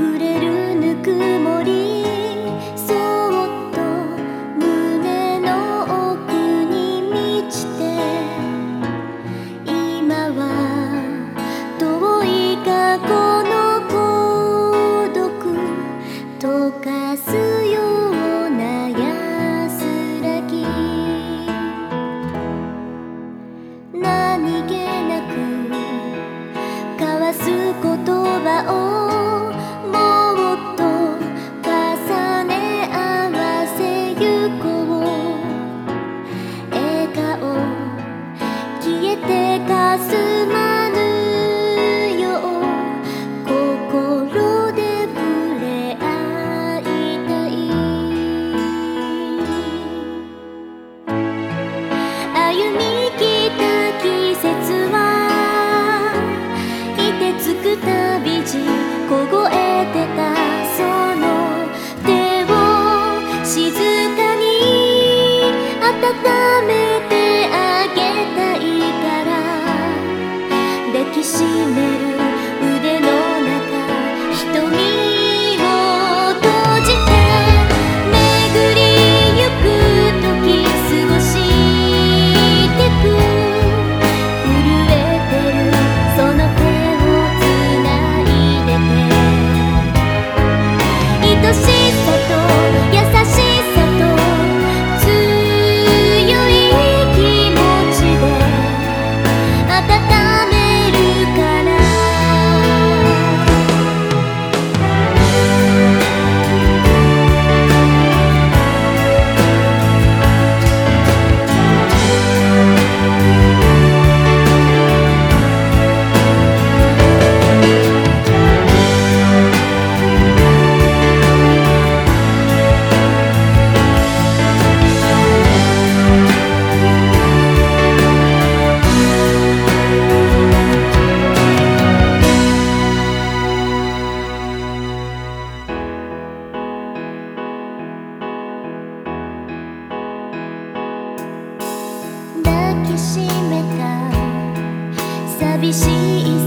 に触れるぬくもりそっと胸の奥に満ちて今は遠い過去の孤独溶かすような安らぎ。何気なく交わす言葉を寂しい